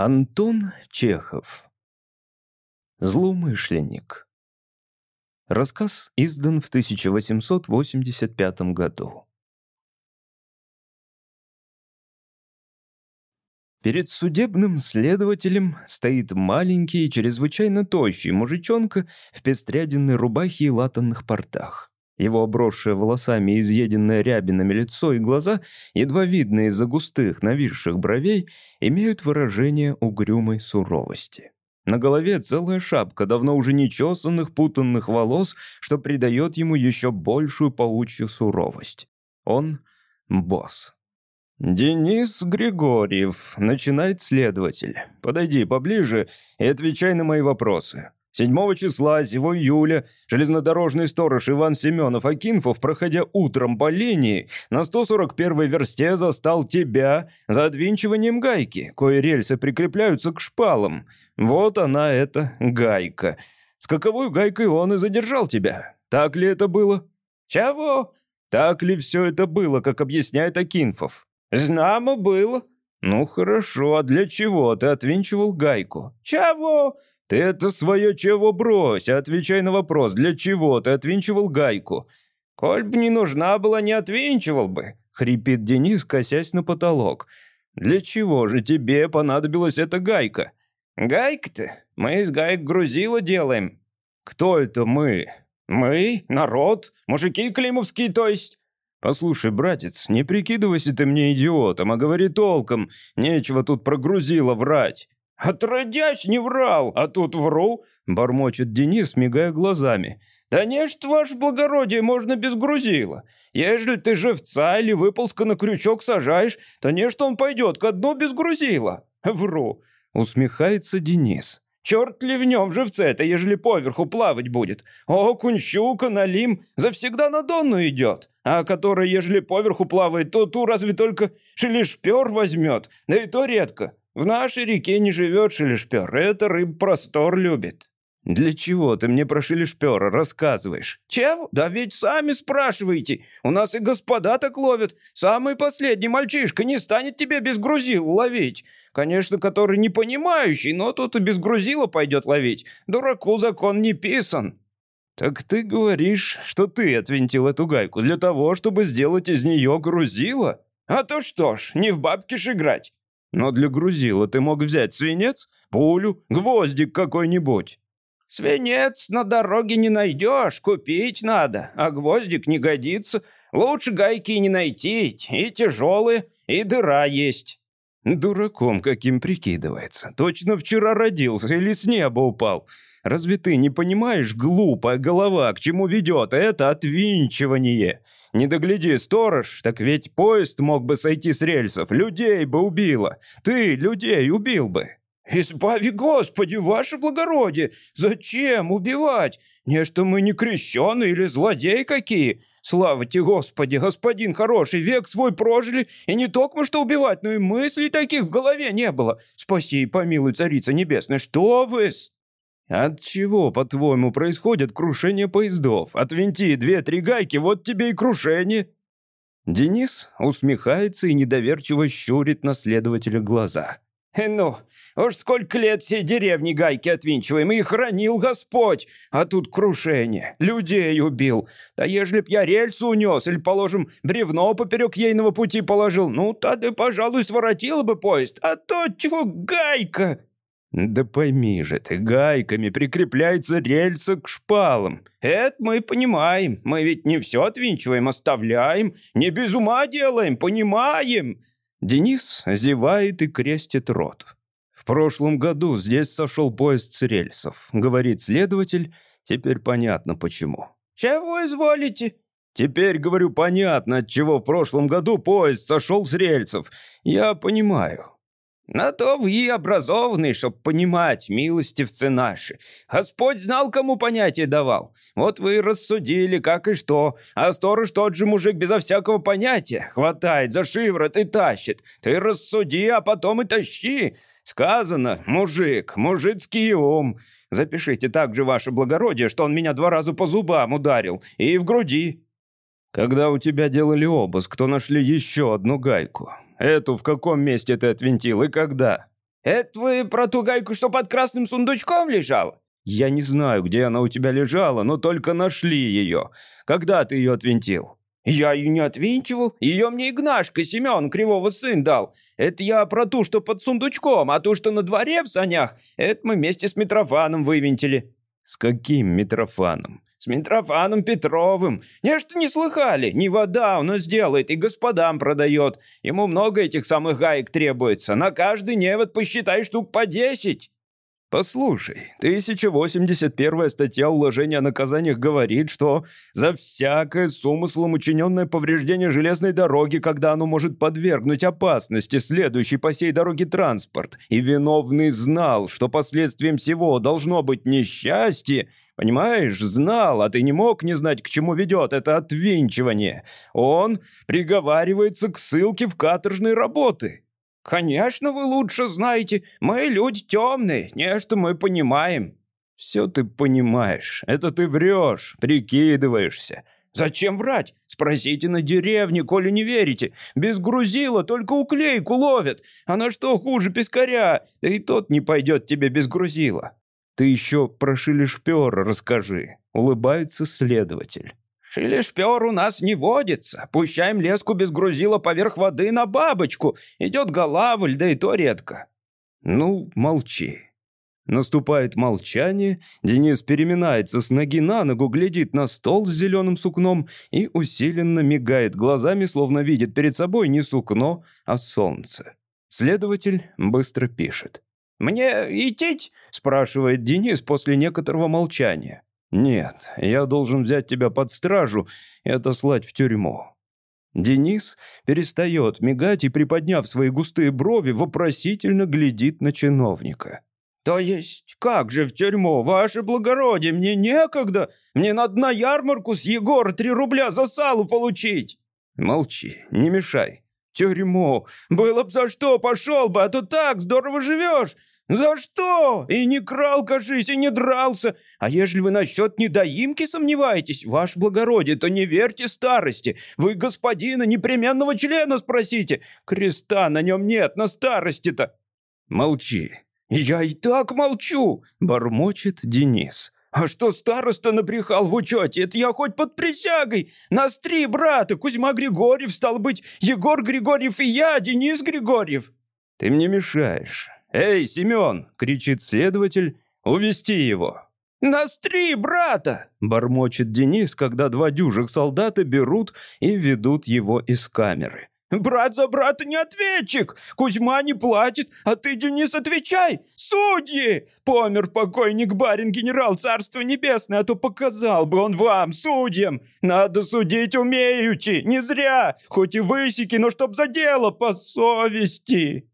Антон Чехов. Злоумышленник. Рассказ издан в 1885 году. Перед судебным следователем стоит маленький и чрезвычайно тощий мужичонка в пестрядиной рубахе и латанных портах. Его обросшее волосами изъеденное рябинами лицо и глаза, едва видные из-за густых нависших бровей, имеют выражение угрюмой суровости. На голове целая шапка давно уже нечесанных путанных волос, что придает ему еще большую паучью суровость. Он — босс. «Денис Григорьев», — начинает следователь. «Подойди поближе и отвечай на мои вопросы. 7 числа сего июля железнодорожный сторож Иван Семенов Акинфов, проходя утром по линии, на 141-й версте застал тебя за отвинчиванием гайки, кое рельсы прикрепляются к шпалам. Вот она, эта гайка. С каковой гайкой он и задержал тебя. Так ли это было? Чего? Так ли все это было, как объясняет Акинфов? Знамо было. Ну хорошо, а для чего ты отвинчивал гайку? Чего? «Ты это свое чего брось, отвечай на вопрос, для чего ты отвинчивал гайку?» «Коль бы не нужна была, не отвинчивал бы», — хрипит Денис, косясь на потолок. «Для чего же тебе понадобилась эта гайка?» «Гайка-то? Мы из гаек грузила делаем». «Кто это мы?» «Мы? Народ? Мужики климовские, то есть?» «Послушай, братец, не прикидывайся ты мне идиотом, а говори толком. Нечего тут про грузила врать». «Отродясь не врал, а тут вру», — бормочет Денис, мигая глазами. «Да нечто, ваше благородие, можно без грузила. Ежели ты живца или выползка на крючок сажаешь, то нечто он пойдет ко дну без грузила». «Вру», — усмехается Денис. «Черт ли в нем живце-то, ежели поверху плавать будет? Окунь, щука, налим, завсегда на донну идет. А который, ежели поверху плавает, то ту разве только шелешпер возьмет, да и то редко. В нашей реке не живет шелешпер, это рыб простор любит». «Для чего ты мне про шелешпера рассказываешь?» «Чего? Да ведь сами спрашиваете. У нас и господа так ловят. Самый последний мальчишка не станет тебе без грузил ловить. Конечно, который не понимающий, но тут и без грузила пойдет ловить. Дураку закон не писан». «Так ты говоришь, что ты отвинтил эту гайку для того, чтобы сделать из нее грузило?» «А то что ж, не в бабки ж играть. Но для грузила ты мог взять свинец, пулю, гвоздик какой-нибудь. Свинец на дороге не найдешь, купить надо, а гвоздик не годится. Лучше гайки не найти, и тяжелые, и дыра есть. Дураком каким прикидывается. Точно вчера родился или с неба упал. Разве ты не понимаешь, глупая голова, к чему ведет это отвинчивание? Не догляди, сторож, так ведь поезд мог бы сойти с рельсов, людей бы убило. Ты людей убил бы. «Избави, Господи, ваше благородие! Зачем убивать? Не что мы не крещеные или злодеи какие? Слава тебе, Господи, господин хороший, век свой прожили, и не только что убивать, но и мыслей таких в голове не было. Спаси и помилуй, царица небесная, что вы-с?» От чего, по-твоему, происходит крушение поездов? Отвинти две-три гайки, вот тебе и крушение. Денис усмехается и недоверчиво щурит на следователя глаза. «Ну, уж сколько лет все деревни гайки отвинчиваем, и хранил Господь, а тут крушение, людей убил. Да ежели б я рельсу унес, или, положим, бревно поперек ейного пути положил, ну, тогда, пожалуй, своротила бы поезд, а то чего гайка!» «Да пойми же ты, гайками прикрепляется рельса к шпалам». «Это мы понимаем. Мы ведь не все отвинчиваем, оставляем. Не без ума делаем, понимаем». Денис зевает и крестит рот. «В прошлом году здесь сошел поезд с рельсов», — говорит следователь. «Теперь понятно, почему». «Чего изволите?» «Теперь, говорю, понятно, от чего в прошлом году поезд сошел с рельсов. Я понимаю. На то вы и образованные, чтоб понимать, милостивцы наши. Господь знал, кому понятие давал. Вот вы и рассудили, как и что. А сторож тот же мужик безо всякого понятия. Хватает за шиворот и тащит. Ты рассуди, а потом и тащи. Сказано, мужик, мужицкий ум. Запишите также, ваше благородие, что он меня два раза по зубам ударил. И в груди. Когда у тебя делали обыск, то нашли еще одну гайку. Эту в каком месте ты отвинтил и когда?» Это вы про ту гайку, что под красным сундучком лежала? Я не знаю, где она у тебя лежала, но только нашли ее. Когда ты ее отвинтил? Я ее не отвинчивал. Ее мне Игнашка Семен, Кривого сын, дал. Это я про ту, что под сундучком, а ту, что на дворе в санях, это мы вместе с Митрофаном вывинтили. С каким Митрофаном? С Митрофаном Петровым. Не что не слыхали. Не вода он сделает и господам продает. Ему много этих самых гаек требуется. На каждый невод посчитай штук по десять. Послушай, 1081 статья уложения о наказаниях говорит, что за всякое с умыслом учиненное повреждение железной дороги, когда оно может подвергнуть опасности следующий по сей дороге транспорт, и виновный знал, что последствием всего должно быть несчастье, Понимаешь, знал, а ты не мог не знать, к чему ведет это отвинчивание. Он приговаривается к ссылке в каторжной работы. «Конечно, вы лучше знаете. Мы люди темные, нечто мы понимаем». «Все ты понимаешь. Это ты врешь, прикидываешься». «Зачем врать? Спросите на деревне, коли не верите. Без грузила только уклейку ловят. А на что хуже пескаря? Да и тот не пойдет тебе без грузила». «Ты еще про шилишпер расскажи», — улыбается следователь. «Шилишпер у нас не водится. Пущаем леску без грузила поверх воды на бабочку. Идет голавль, да и то редко». «Ну, молчи». Наступает молчание, Денис переминается с ноги на ногу, глядит на стол с зеленым сукном и усиленно мигает глазами, словно видит перед собой не сукно, а солнце. Следователь быстро пишет. «Мне идти?» — спрашивает Денис после некоторого молчания. «Нет, я должен взять тебя под стражу и отослать в тюрьму». Денис перестает мигать и, приподняв свои густые брови, вопросительно глядит на чиновника. «То есть как же в тюрьму, ваше благородие? Мне некогда. Мне надо на ярмарку с Егора три рубля за салу получить». «Молчи, не мешай». «Тюрьму! Было б за что, пошел бы, а то так здорово живешь! «За что? И не крал, кажись, и не дрался. А ежели вы насчет недоимки сомневаетесь, ваш благородие, то не верьте старости. Вы господина непременного члена спросите. Креста на нем нет, на старости-то». «Молчи». «Я и так молчу», — бормочет Денис. «А что староста напряхал в учете? Это я хоть под присягой. Нас три брата. Кузьма Григорьев, стал быть, Егор Григорьев и я, Денис Григорьев». «Ты мне мешаешь. «Эй, Семен!» — кричит следователь. «Увести его!» «Нас три брата!» — бормочет Денис, когда два дюжих солдата берут и ведут его из камеры. «Брат за брата не ответчик! Кузьма не платит, а ты, Денис, отвечай! Судьи! Помер покойник барин генерал Царства Небесное, а то показал бы он вам, судьям! Надо судить умеючи, не зря, хоть и высеки, но чтоб за дело по совести!»